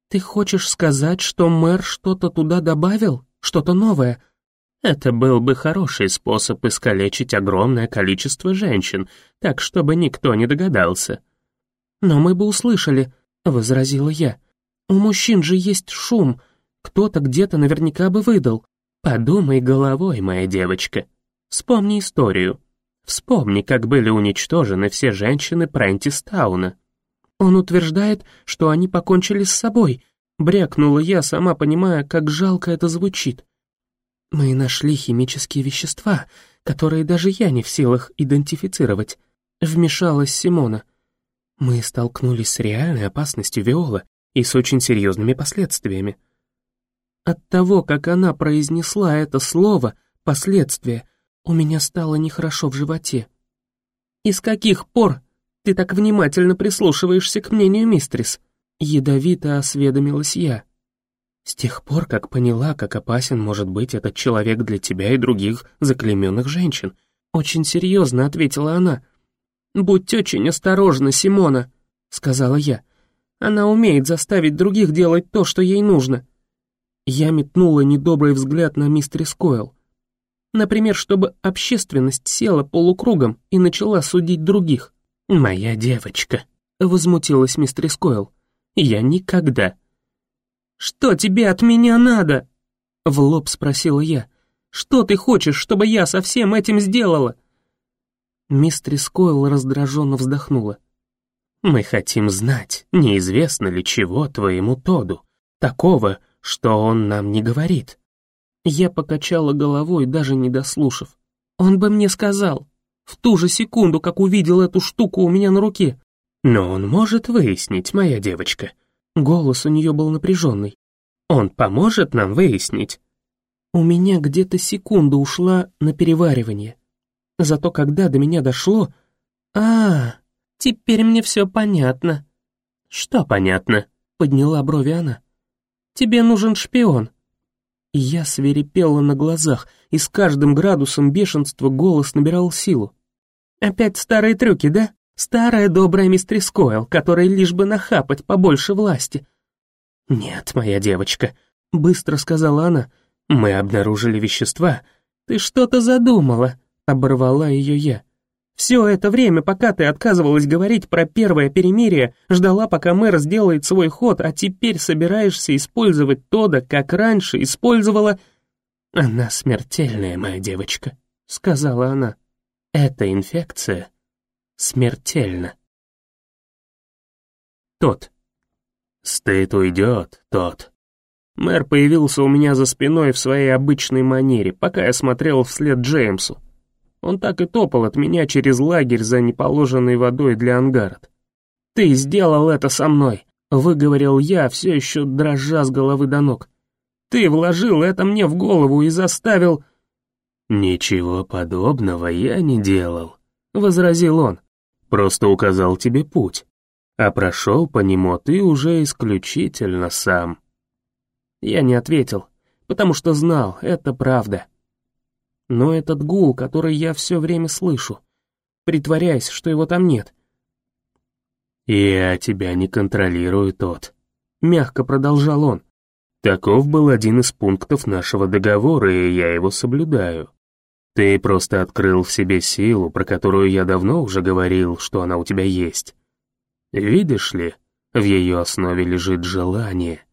S1: Ты хочешь сказать, что мэр что-то туда добавил? Что-то новое? Это был бы хороший способ искалечить огромное количество женщин, так чтобы никто не догадался. Но мы бы услышали, — возразила я. У мужчин же есть шум, кто-то где-то наверняка бы выдал. Подумай головой, моя девочка. Вспомни историю. Вспомни, как были уничтожены все женщины Прентистауна. Он утверждает, что они покончили с собой. Брякнула я, сама понимая, как жалко это звучит. Мы нашли химические вещества, которые даже я не в силах идентифицировать. Вмешалась Симона. Мы столкнулись с реальной опасностью Виола и с очень серьезными последствиями. От того, как она произнесла это слово «последствия», у меня стало нехорошо в животе. «И с каких пор ты так внимательно прислушиваешься к мнению мистрис?» Ядовито осведомилась я. «С тех пор, как поняла, как опасен может быть этот человек для тебя и других заклейменных женщин», очень серьезно ответила она. «Будь очень осторожна, Симона», — сказала я. «Она умеет заставить других делать то, что ей нужно». Я метнула недобрый взгляд на мистерис Койл. Например, чтобы общественность села полукругом и начала судить других. «Моя девочка», — возмутилась мистерис Койл. «Я никогда». «Что тебе от меня надо?» — в лоб спросила я. «Что ты хочешь, чтобы я со всем этим сделала?» Мистерис Койл раздраженно вздохнула. «Мы хотим знать, неизвестно ли чего твоему Тоду, такого, что он нам не говорит». Я покачала головой, даже не дослушав. «Он бы мне сказал, в ту же секунду, как увидел эту штуку у меня на руке». «Но он может выяснить, моя девочка». Голос у нее был напряженный. «Он поможет нам выяснить». У меня где-то секунда ушла на переваривание. Зато когда до меня дошло... А, теперь мне все понятно. Что понятно? Подняла брови она. Тебе нужен шпион. Я свирепела на глазах, и с каждым градусом бешенства голос набирал силу. Опять старые трюки, да? Старая добрая мистрис Койл, которой лишь бы нахапать побольше власти. Нет, моя девочка, быстро сказала она, мы обнаружили вещества. Ты что-то задумала. Оборвала ее я. Все это время, пока ты отказывалась говорить про первое перемирие, ждала, пока мэр сделает свой ход, а теперь собираешься использовать Тода, как раньше использовала... Она смертельная, моя девочка, сказала она. Эта инфекция смертельна. Тот. Стыд уйдет, тот. Мэр появился у меня за спиной в своей обычной манере, пока я смотрел вслед Джеймсу. Он так и топал от меня через лагерь за неположенной водой для ангарот. «Ты сделал это со мной», — выговорил я, все еще дрожа с головы до ног. «Ты вложил это мне в голову и заставил...» «Ничего подобного я не делал», — возразил он. «Просто указал тебе путь, а прошел по нему ты уже исключительно сам». Я не ответил, потому что знал, это правда. Но этот гул, который я все время слышу, притворяясь, что его там нет. «Я тебя не контролирую, тот», — мягко продолжал он. «Таков был один из пунктов нашего договора, и я его соблюдаю.
S3: Ты просто открыл в себе силу, про которую я давно уже говорил, что она у тебя есть. Видишь ли, в ее основе лежит желание.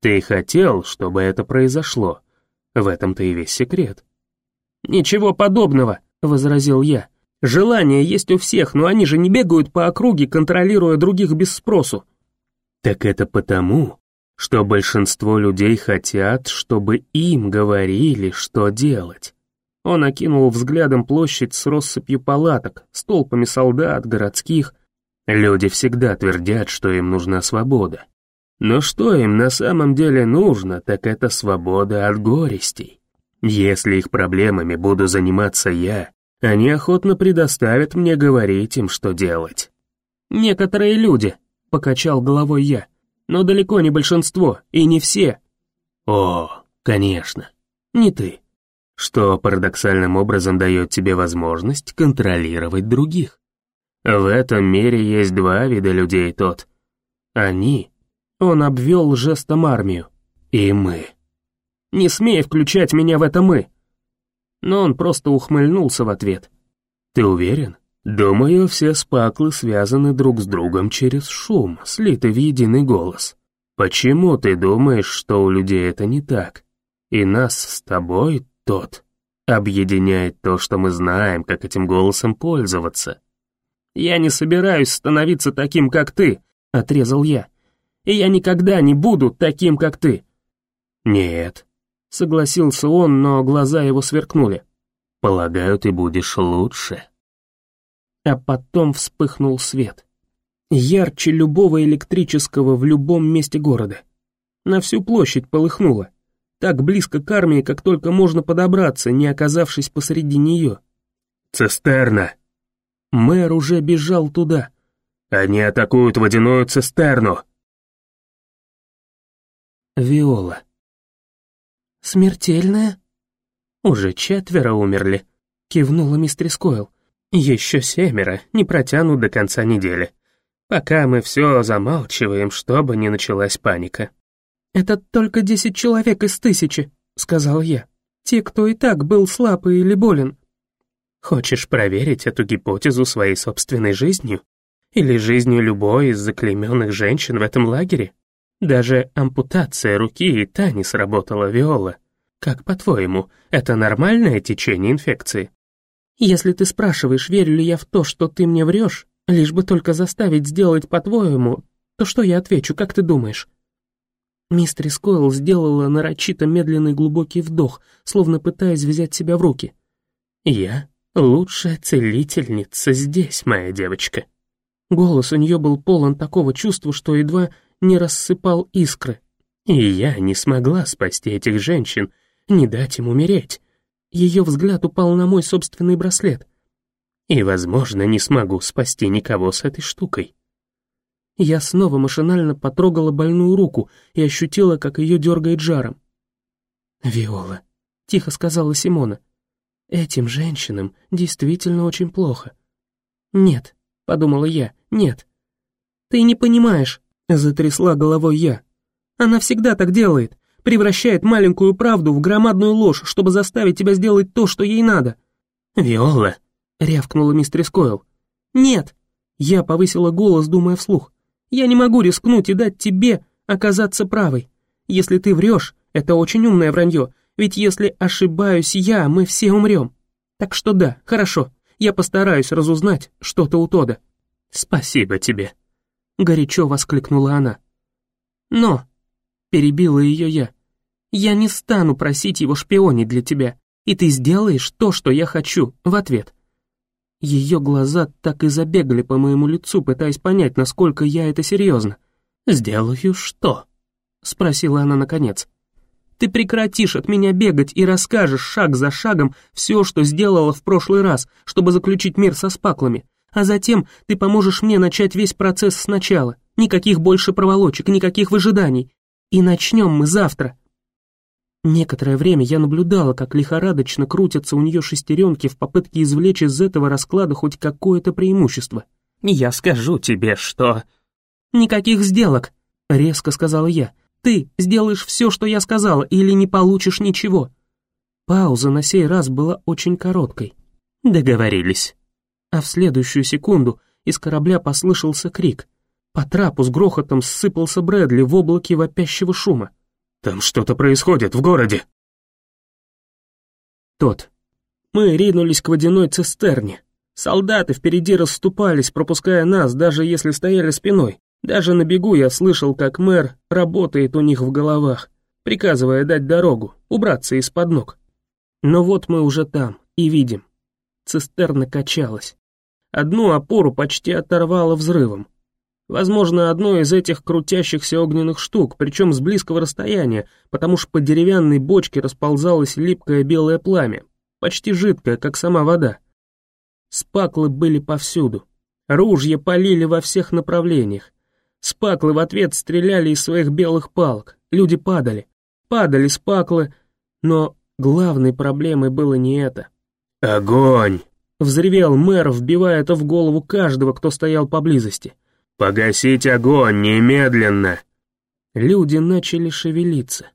S3: Ты хотел, чтобы это произошло. В этом-то и весь секрет.
S1: «Ничего подобного», — возразил я. «Желания есть у всех, но они же не бегают по округе, контролируя других без спросу».
S3: «Так это потому, что большинство людей хотят, чтобы им говорили, что делать».
S1: Он окинул взглядом площадь с россыпью палаток, с толпами солдат, городских.
S3: Люди всегда твердят, что им нужна свобода. Но что им на самом деле нужно, так это свобода от горестей. Если их проблемами буду заниматься я, они охотно предоставят мне говорить им, что делать.
S1: «Некоторые люди», — покачал головой я, «но далеко не большинство, и не все».
S3: «О, конечно, не ты» что парадоксальным образом дает тебе возможность контролировать других. В этом мире есть два вида людей тот. Они, он обвел жестом армию, и мы.
S1: Не смей включать меня в это «мы». Но он просто ухмыльнулся в ответ.
S3: Ты уверен? Думаю, все спаклы связаны друг с другом через шум, слитый в единый голос. Почему ты думаешь, что у людей это не так? И нас с тобой тот. Объединяет то, что мы знаем, как этим голосом пользоваться.
S1: «Я не собираюсь становиться таким, как ты», — отрезал я. «И я никогда не буду таким, как ты».
S3: «Нет», —
S1: согласился он, но глаза его сверкнули.
S3: «Полагаю, ты будешь лучше».
S1: А потом вспыхнул свет. Ярче любого электрического в любом месте города. На всю площадь полыхнуло так близко к армии, как только можно подобраться, не оказавшись посреди нее.
S3: «Цистерна!»
S1: Мэр уже бежал туда.
S3: «Они атакуют водяную цистерну!»
S1: Виола. «Смертельная?» «Уже четверо умерли», — кивнула мистерис Койл. «Еще семеро не протянут до конца недели, пока мы все замалчиваем, чтобы не началась паника». «Это только десять человек из тысячи», — сказал я. «Те, кто и так был слаб или болен». «Хочешь проверить эту гипотезу своей собственной жизнью? Или жизнью любой из заклейменных женщин в этом лагере? Даже ампутация руки и та не сработала, Виола. Как по-твоему, это нормальное течение инфекции?» «Если ты спрашиваешь, верю ли я в то, что ты мне врешь, лишь бы только заставить сделать по-твоему, то что я отвечу, как ты думаешь?» Мистерис Койл сделала нарочито медленный глубокий вдох, словно пытаясь взять себя в руки. «Я лучшая целительница здесь, моя девочка». Голос у нее был полон такого чувства, что едва не рассыпал искры. И я не смогла спасти этих женщин, не дать им умереть. Ее взгляд упал на мой собственный браслет. И, возможно, не смогу спасти никого с этой штукой. Я снова машинально потрогала больную руку и ощутила, как ее дергает жаром. «Виола», — тихо сказала Симона, — «этим женщинам действительно очень плохо». «Нет», — подумала я, — «нет». «Ты не понимаешь», — затрясла головой я. «Она всегда так делает, превращает маленькую правду в громадную ложь, чтобы заставить тебя сделать то, что ей надо». «Виола», — рявкнула мистер Койл. «Нет», — я повысила голос, думая вслух. Я не могу рискнуть и дать тебе оказаться правой. Если ты врешь, это очень умное вранье, ведь если ошибаюсь я, мы все умрем. Так что да, хорошо, я постараюсь разузнать что-то у Тода. Спасибо тебе, горячо воскликнула она. Но, перебила ее я, я не стану просить его шпионить для тебя, и ты сделаешь то, что я хочу, в ответ. Ее глаза так и забегали по моему лицу, пытаясь понять, насколько я это серьезно. «Сделаю что?» — спросила она наконец. «Ты прекратишь от меня бегать и расскажешь шаг за шагом все, что сделала в прошлый раз, чтобы заключить мир со спаклами, а затем ты поможешь мне начать весь процесс сначала. Никаких больше проволочек, никаких выжиданий. И начнем мы завтра». Некоторое время я наблюдала, как лихорадочно крутятся у нее шестеренки в попытке извлечь из этого расклада хоть какое-то преимущество. «Я скажу тебе, что...» «Никаких сделок», — резко сказала я. «Ты сделаешь все, что я сказала, или не получишь ничего».
S2: Пауза на сей раз была очень короткой. Договорились. А в следующую секунду из корабля послышался крик. По трапу с грохотом ссыпался Брэдли в облаке вопящего шума.
S3: «Там что-то происходит в городе!»
S2: Тот. Мы ринулись к водяной цистерне. Солдаты впереди расступались, пропуская нас, даже если стояли спиной. Даже на бегу я слышал, как мэр работает у них в головах, приказывая дать дорогу, убраться из-под ног. Но вот мы уже там и видим. Цистерна качалась. Одну опору почти оторвало взрывом. Возможно, одно из этих крутящихся огненных штук, причем с близкого расстояния, потому что по деревянной бочке расползалось липкое белое пламя, почти жидкое, как сама вода. Спаклы были повсюду. Ружья полили во всех направлениях. Спаклы в ответ стреляли из своих белых палок. Люди падали. Падали спаклы, но главной проблемой было не это.
S3: «Огонь!»
S2: — взревел мэр, вбивая это в голову каждого, кто стоял поблизости.
S3: «Погасить огонь немедленно!»
S2: Люди начали шевелиться.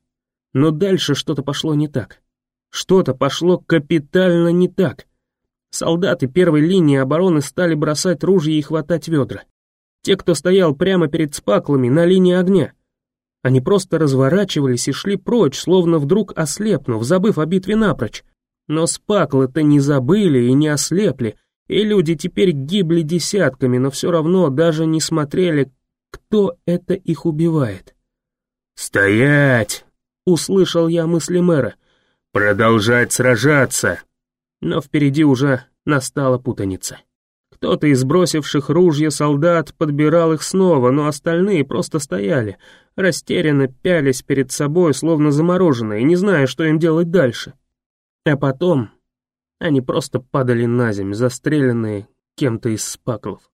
S2: Но дальше что-то пошло не так. Что-то пошло капитально не так. Солдаты первой линии обороны стали бросать ружья и хватать ведра. Те, кто стоял прямо перед спаклами на линии огня. Они просто разворачивались и шли прочь, словно вдруг ослепнув, забыв о битве напрочь. Но спаклы-то не забыли и не ослепли, и люди теперь гибли десятками, но все равно даже не смотрели, кто это их убивает.
S3: «Стоять!» — услышал я мысли мэра. «Продолжать сражаться!»
S2: Но впереди уже настала путаница. Кто-то из бросивших ружья солдат подбирал их снова, но остальные просто стояли, растерянно пялись перед собой, словно замороженные, не зная, что им делать дальше. А потом они просто падали на землю, застреленные кем-то из спаклов.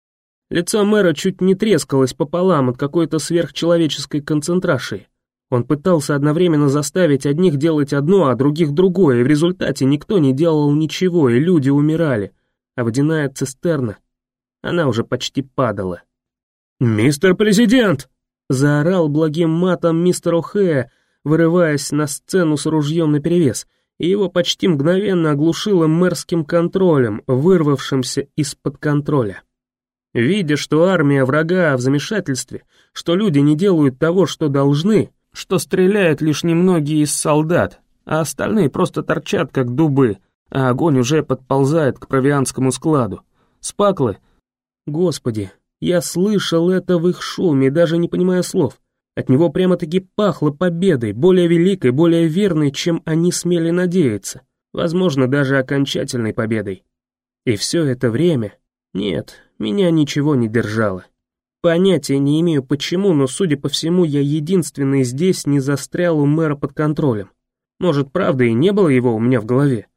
S2: Лицо мэра чуть не трескалось пополам от какой-то сверхчеловеческой концентрации. Он пытался одновременно заставить одних делать одно, а других другое, и в результате никто не делал ничего, и люди умирали. А водяная цистерна, она уже почти падала.
S3: «Мистер Президент!»
S2: — заорал благим матом мистер О'Хэя, вырываясь на сцену с ружьем наперевес — и его почти мгновенно оглушило мэрским контролем, вырвавшимся из-под контроля. Видя, что армия врага в замешательстве, что люди не делают того, что должны, что стреляют лишь немногие из солдат, а остальные просто торчат, как дубы, а огонь уже подползает к провианскому складу. Спаклы... Господи, я слышал это в их шуме, даже не понимая слов. От него прямо-таки пахло победой, более великой, более верной, чем они смели надеяться. Возможно, даже окончательной победой. И все это время... Нет, меня ничего не держало. Понятия не имею почему, но, судя по всему, я единственный здесь не застрял у мэра под контролем. Может, правда, и не было его у меня в голове.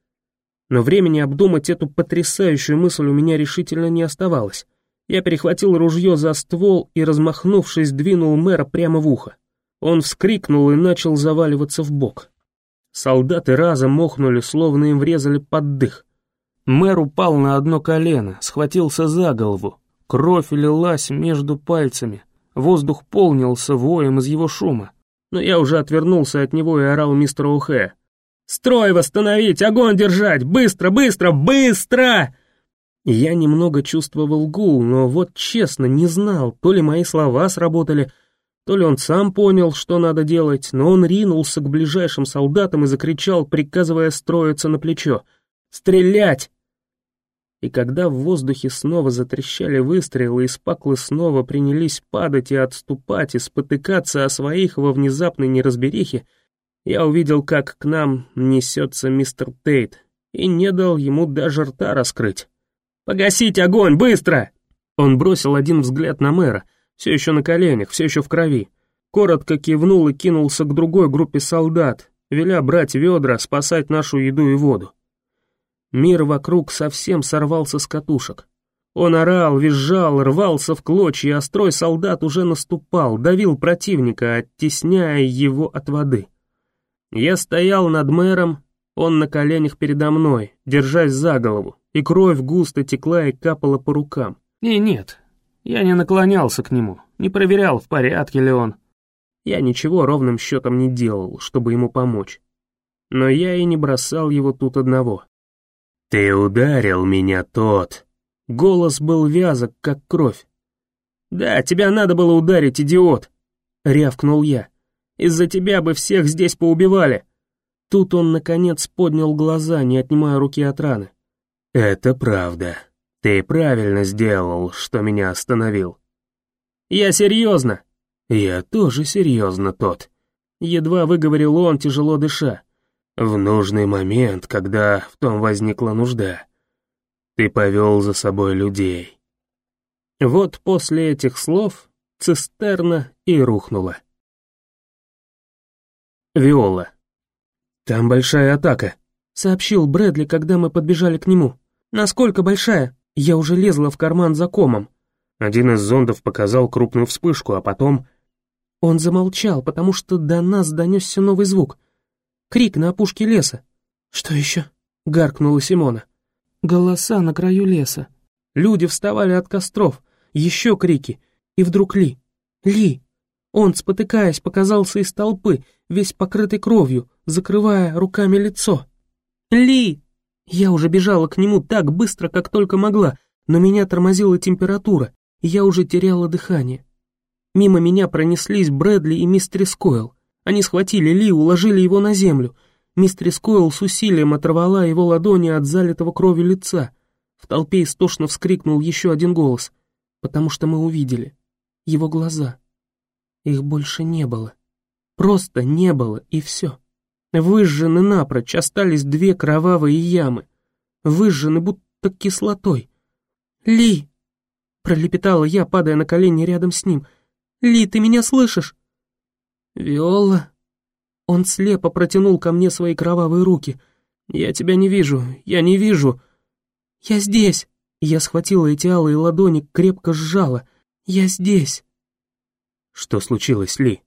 S2: Но времени обдумать эту потрясающую мысль у меня решительно не оставалось. Я перехватил ружье за ствол и, размахнувшись, двинул мэра прямо в ухо. Он вскрикнул и начал заваливаться в бок. Солдаты разом мохнули, словно им врезали под дых. Мэр упал на одно колено, схватился за голову. Кровь лилась между пальцами. Воздух полнился воем из его шума. Но я уже отвернулся от него и орал мистеру Ухе. «Строй восстановить! Огонь держать! Быстро, быстро, быстро!» Я немного чувствовал гул, но вот честно не знал, то ли мои слова сработали, то ли он сам понял, что надо делать, но он ринулся к ближайшим солдатам и закричал, приказывая строиться на плечо. «Стрелять!» И когда в воздухе снова затрещали выстрелы, и спаклы снова принялись падать и отступать, и спотыкаться о своих во внезапной неразберихе, я увидел, как к нам несется мистер Тейт, и не дал ему даже рта раскрыть. «Погасить огонь, быстро!» Он бросил один взгляд на мэра, все еще на коленях, все еще в крови. Коротко кивнул и кинулся к другой группе солдат, веля брать ведра, спасать нашу еду и воду. Мир вокруг совсем сорвался с катушек. Он орал, визжал, рвался в клочья, а строй солдат уже наступал, давил противника, оттесняя его от воды. Я стоял над мэром, он на коленях передо мной, держась за голову, и кровь густо текла и капала по рукам. И нет, я не наклонялся к нему, не проверял, в порядке ли он. Я ничего ровным счетом не делал, чтобы ему помочь. Но я и не бросал его тут одного.
S3: «Ты ударил меня, тот!»
S2: Голос был вязок, как кровь. «Да, тебя надо было ударить, идиот!» — рявкнул я. «Из-за тебя бы всех здесь поубивали!» Тут он, наконец, поднял глаза, не отнимая руки от раны.
S3: «Это правда. Ты правильно сделал, что меня остановил».
S2: «Я серьезно!»
S3: «Я тоже серьезно, тот».
S2: Едва выговорил он, тяжело дыша.
S3: «В нужный момент, когда в том возникла нужда, ты повел за собой людей».
S2: Вот после этих слов цистерна и рухнула. Виола. «Там большая атака», — сообщил Брэдли, когда мы подбежали к нему. «Насколько большая? Я уже лезла в карман за комом».
S1: Один из зондов показал крупную вспышку, а потом...
S2: Он замолчал, потому что до нас донесся новый звук. Крик на опушке леса. «Что еще?» — гаркнула Симона. Голоса на краю леса. Люди вставали от костров. Еще крики. И вдруг Ли. Ли! Он, спотыкаясь, показался из толпы, весь покрытый кровью, закрывая руками лицо. «Ли!» Я уже бежала к нему так быстро, как только могла, но меня тормозила температура, и я уже теряла дыхание. Мимо меня пронеслись Брэдли и мистер Скойл. Они схватили Ли, уложили его на землю. Мистер Скойл с усилием оторвала его ладони от залитого кровью лица. В толпе истошно вскрикнул еще один голос, потому что мы увидели его глаза. Их больше не было. Просто не было, и все. Выжжены напрочь, остались две кровавые ямы. Выжжены будто кислотой. «Ли!» — пролепетала я, падая на колени рядом с ним — «Ли, ты меня слышишь?» «Виола...» Он слепо протянул ко мне свои кровавые руки. «Я тебя не вижу, я не вижу...» «Я здесь!» Я схватила эти алые ладони, крепко сжала. «Я здесь!»
S1: «Что случилось, Ли?»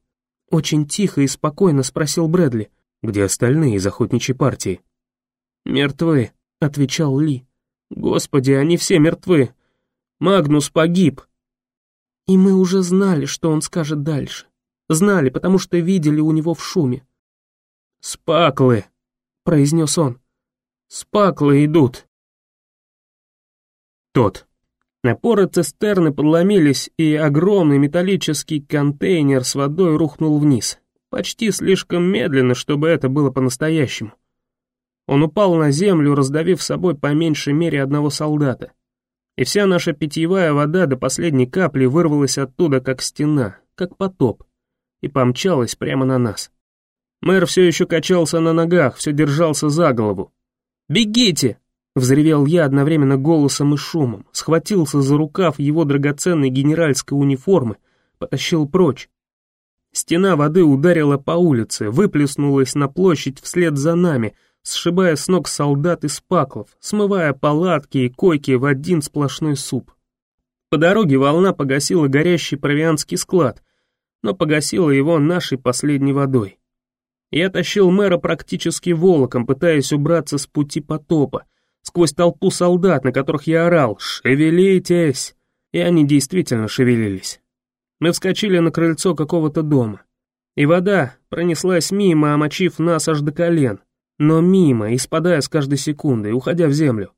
S2: Очень тихо и спокойно спросил Брэдли.
S1: «Где остальные из охотничьей партии?»
S2: «Мертвы», — отвечал Ли. «Господи, они все мертвы. Магнус погиб». И мы уже знали, что он скажет дальше. Знали, потому что видели у него в шуме. «Спаклы», — произнес он. «Спаклы идут».
S1: Тот.
S2: Опоры цистерны подломились, и огромный металлический контейнер с водой рухнул вниз. Почти слишком медленно, чтобы это было по-настоящему. Он упал на землю, раздавив собой по меньшей мере одного солдата и вся наша питьевая вода до последней капли вырвалась оттуда, как стена, как потоп, и помчалась прямо на нас. Мэр все еще качался на ногах, все держался за голову. «Бегите!» — взревел я одновременно голосом и шумом, схватился за рукав его драгоценной генеральской униформы, потащил прочь. Стена воды ударила по улице, выплеснулась на площадь вслед за нами — сшибая с ног солдат из паклов, смывая палатки и койки в один сплошной суп. По дороге волна погасила горящий провианский склад, но погасила его нашей последней водой. Я тащил мэра практически волоком, пытаясь убраться с пути потопа, сквозь толпу солдат, на которых я орал «Шевелитесь!» И они действительно шевелились. Мы вскочили на крыльцо какого-то дома. И вода пронеслась мимо, омочив нас аж до колен но мимо, испадая с каждой секундой, уходя в землю.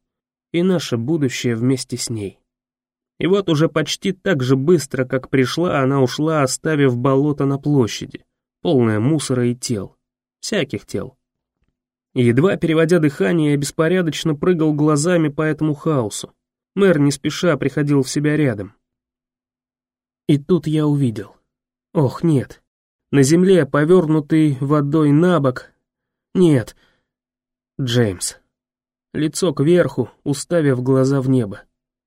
S2: И наше будущее вместе с ней. И вот уже почти так же быстро, как пришла, она ушла, оставив болото на площади, полное мусора и тел, всяких тел. Едва переводя дыхание, я беспорядочно прыгал глазами по этому хаосу. Мэр не спеша приходил в себя рядом. И тут я увидел. Ох, нет. На земле, повернутый водой на бок. Нет, Джеймс. Лицо кверху, уставив глаза в небо,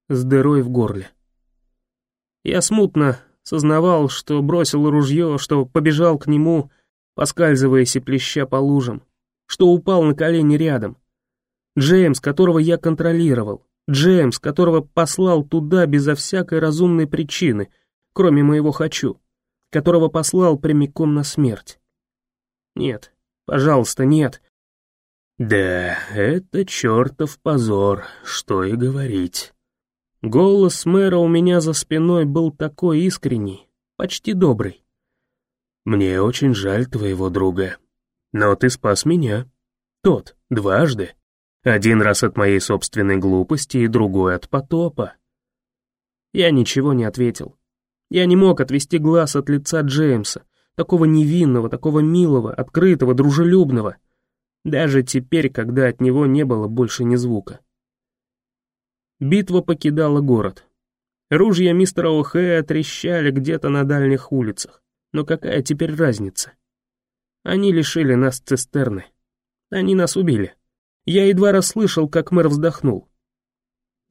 S2: с дырой в горле. Я смутно сознавал, что бросил ружье, что побежал к нему, поскальзываясь и плеща по лужам, что упал на колени рядом. Джеймс, которого я контролировал, Джеймс, которого послал туда безо всякой разумной причины, кроме моего «хочу», которого послал прямиком на смерть. Нет, пожалуйста, нет,
S3: да, это чертов позор, что и говорить.
S2: Голос мэра у меня за спиной был такой искренний, почти добрый.
S3: Мне очень жаль твоего друга, но ты спас меня, Тот, дважды. Один раз от моей собственной глупости и другой от потопа.
S1: Я ничего не ответил. Я не мог отвести глаз от лица Джеймса, такого невинного, такого милого, открытого, дружелюбного. Даже теперь, когда от него не было больше ни звука. Битва покидала город. Ружья мистера О'Хэя трещали где-то на дальних улицах. Но какая теперь разница? Они лишили нас цистерны. Они нас убили. Я едва расслышал, как мэр вздохнул.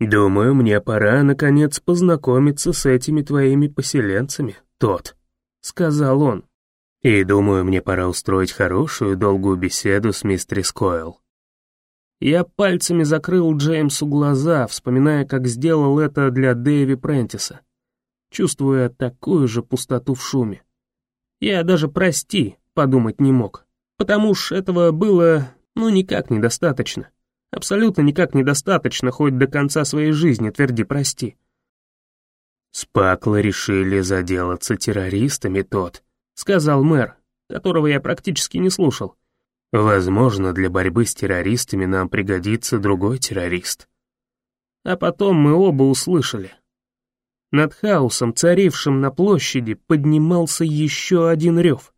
S3: «Думаю, мне пора, наконец, познакомиться с этими твоими поселенцами, тот», — сказал он. «И думаю, мне пора устроить хорошую долгую беседу с мистерис Койл».
S1: Я пальцами закрыл Джеймсу глаза, вспоминая, как сделал это для Дэви Прентиса, чувствуя такую же пустоту в шуме. Я даже «прости» подумать не мог, потому что этого было, ну, никак недостаточно. Абсолютно никак недостаточно, хоть до конца своей жизни тверди «прости».
S3: «Спаклы решили заделаться террористами, тот», — сказал мэр, которого я практически не слушал. Возможно, для борьбы с террористами нам пригодится другой террорист.
S1: А потом мы оба услышали. Над хаосом, царившим на площади, поднимался еще один рев.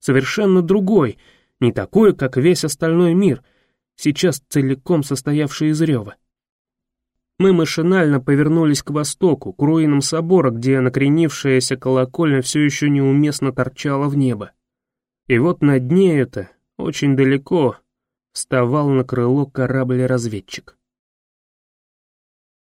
S1: Совершенно другой, не такой, как весь остальной мир, сейчас целиком состоявший из рева. Мы машинально повернулись к востоку, к руинам собора, где накренившаяся колокольня все еще неуместно торчала в небо. И вот на дне это, очень далеко, вставал на крыло корабль-разведчик.